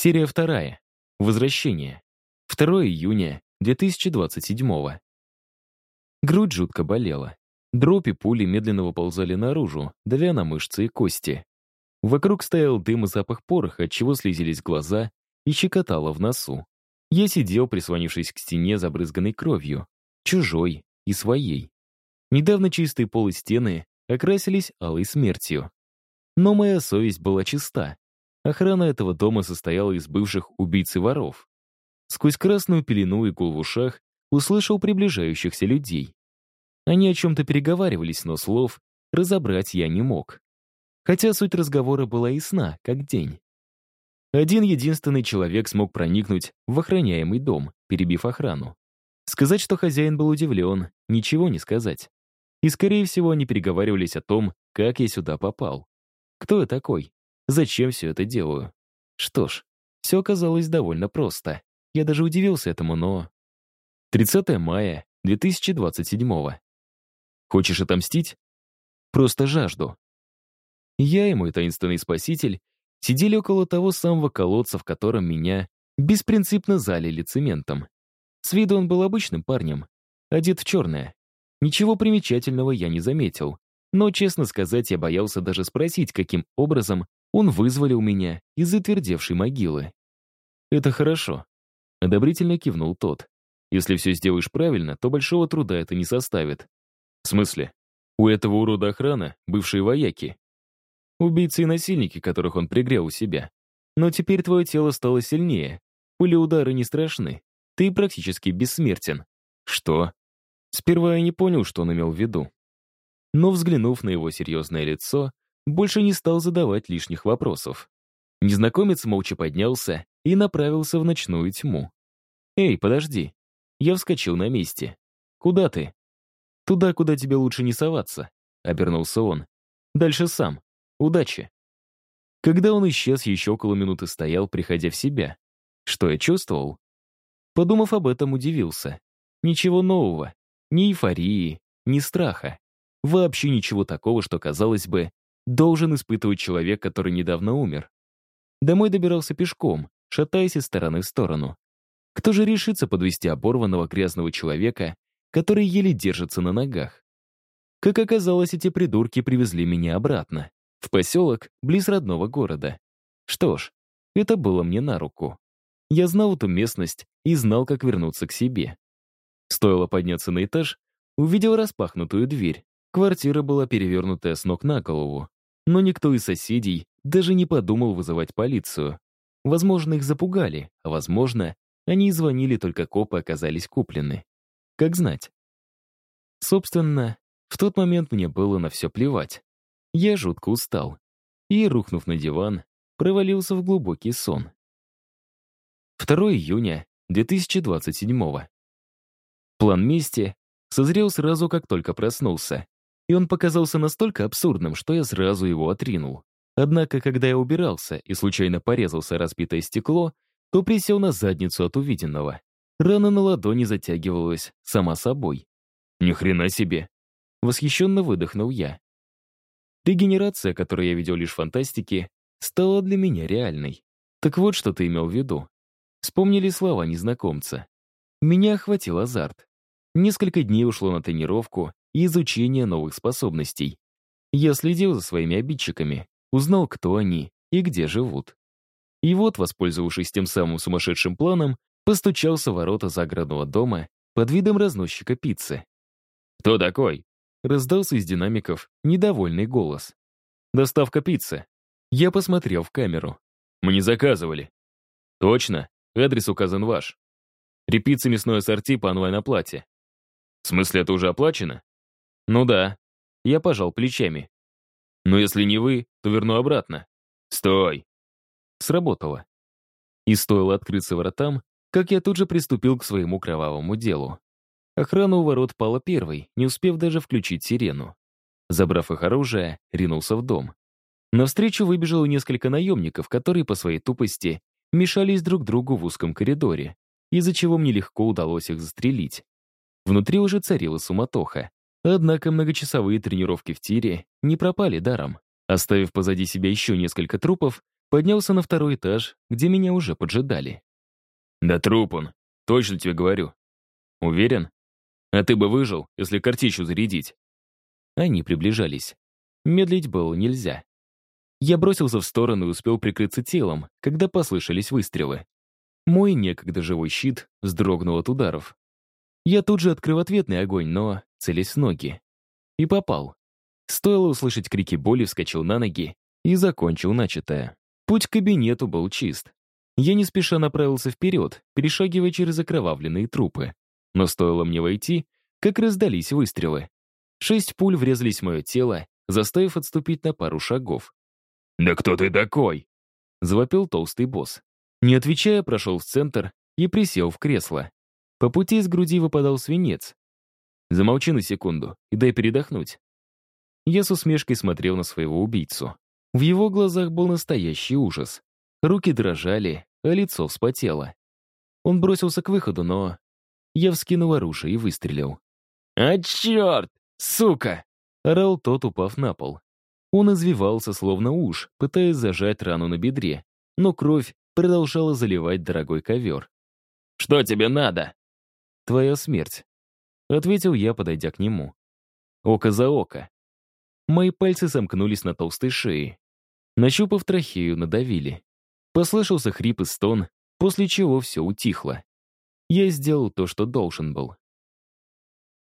Серия вторая. Возвращение. 2 июня 2027 Грудь жутко болела. Дробь и пули медленно выползали наружу, давя на мышцы и кости. Вокруг стоял дым и запах пороха, от чего слезились глаза и щекотало в носу. Я сидел, прислонившись к стене, забрызганной кровью. Чужой и своей. Недавно чистые полы стены окрасились алой смертью. Но моя совесть была чиста. Охрана этого дома состояла из бывших убийц и воров. Сквозь красную пелену и гул в ушах услышал приближающихся людей. Они о чем-то переговаривались, но слов разобрать я не мог. Хотя суть разговора была ясна, как день. Один единственный человек смог проникнуть в охраняемый дом, перебив охрану. Сказать, что хозяин был удивлен, ничего не сказать. И, скорее всего, они переговаривались о том, как я сюда попал. Кто я такой? Зачем все это делаю? Что ж, все оказалось довольно просто. Я даже удивился этому, но... 30 мая 2027 Хочешь отомстить? Просто жажду. Я и мой таинственный спаситель сидели около того самого колодца, в котором меня беспринципно залили цементом. С виду он был обычным парнем, одет в черное. Ничего примечательного я не заметил, но, честно сказать, я боялся даже спросить, каким образом он вызволил меня из затвердевшей могилы. «Это хорошо», — одобрительно кивнул тот. «Если все сделаешь правильно, то большого труда это не составит». «В смысле? У этого урода охрана — бывшие вояки. Убийцы и насильники, которых он пригрел у себя. Но теперь твое тело стало сильнее. Пули удары не страшны. Ты практически бессмертен. Что? Сперва я не понял, что он имел в виду. Но, взглянув на его серьезное лицо, больше не стал задавать лишних вопросов. Незнакомец молча поднялся и направился в ночную тьму. «Эй, подожди!» Я вскочил на месте. «Куда ты?» «Туда, куда тебе лучше не соваться», — обернулся он. «Дальше сам. Удачи!» Когда он исчез, еще около минуты стоял, приходя в себя. Что я чувствовал? Подумав об этом, удивился. Ничего нового. Ни эйфории, ни страха. Вообще ничего такого, что, казалось бы, должен испытывать человек, который недавно умер. Домой добирался пешком, шатаясь из стороны в сторону. Кто же решится подвести оборванного грязного человека, который еле держится на ногах? Как оказалось, эти придурки привезли меня обратно в поселок близ родного города. Что ж, это было мне на руку. Я знал эту местность и знал, как вернуться к себе. Стоило подняться на этаж, увидел распахнутую дверь. Квартира была перевернутая с ног на голову. Но никто из соседей даже не подумал вызывать полицию. Возможно, их запугали, а возможно, они и звонили, только копы оказались куплены. Как знать. Собственно, в тот момент мне было на все плевать. Я жутко устал и, рухнув на диван, провалился в глубокий сон. 2 июня 2027 План мести созрел сразу, как только проснулся, и он показался настолько абсурдным, что я сразу его отринул. Однако, когда я убирался и случайно порезался разбитое стекло, то присел на задницу от увиденного. Рана на ладони затягивалась сама собой. «Ни хрена себе!» Восхищенно выдохнул я. Регенерация, которую я видел лишь в фантастике, стала для меня реальной. Так вот, что ты имел в виду. Вспомнили слова незнакомца. Меня охватил азарт. Несколько дней ушло на тренировку и изучение новых способностей. Я следил за своими обидчиками, узнал, кто они и где живут. И вот, воспользовавшись тем самым сумасшедшим планом, постучался в ворота загородного дома под видом разносчика пиццы. «Кто такой?» Раздался из динамиков недовольный голос. «Доставка пиццы». Я посмотрел в камеру. «Мы не заказывали». «Точно, адрес указан ваш. Репицца мясное ассорти по онлайн-оплате». «В смысле, это уже оплачено?» «Ну да». Я пожал плечами. «Но если не вы, то верну обратно». «Стой!» Сработало. И стоило открыться воротам, как я тут же приступил к своему кровавому делу. Охрана у ворот пала первой, не успев даже включить сирену. Забрав их оружие, ринулся в дом. Навстречу выбежало несколько наемников, которые по своей тупости мешались друг другу в узком коридоре, из-за чего мне легко удалось их застрелить. Внутри уже царила суматоха. Однако многочасовые тренировки в тире не пропали даром. Оставив позади себя еще несколько трупов, поднялся на второй этаж, где меня уже поджидали. «Да труп он, точно тебе говорю. Уверен? А ты бы выжил, если картечью зарядить?» Они приближались. Медлить было нельзя. Я бросился в сторону и успел прикрыться телом, когда послышались выстрелы. Мой некогда живой щит вздрогнул от ударов. Я тут же открыл ответный огонь, но целясь в ноги. И попал. Стоило услышать крики боли, вскочил на ноги и закончил начатое. Путь к кабинету был чист. Я не спеша направился вперед, перешагивая через окровавленные трупы. Но стоило мне войти, как раздались выстрелы. Шесть пуль врезались в мое тело, заставив отступить на пару шагов. «Да кто ты такой?» — завопил толстый босс. Не отвечая, прошел в центр и присел в кресло. По пути из груди выпадал свинец. «Замолчи на секунду и дай передохнуть». Я с усмешкой смотрел на своего убийцу. В его глазах был настоящий ужас. Руки дрожали, а лицо вспотело. Он бросился к выходу, но... Я вскинул оружие и выстрелил. «А черт! Сука!» — орал тот, упав на пол. Он извивался, словно уж, пытаясь зажать рану на бедре, но кровь продолжала заливать дорогой ковер. «Что тебе надо?» «Твоя смерть», — ответил я, подойдя к нему. Око за око. Мои пальцы сомкнулись на толстой шее. Нащупав трахею, надавили. Послышался хрип и стон, после чего все утихло. Я сделал то, что должен был.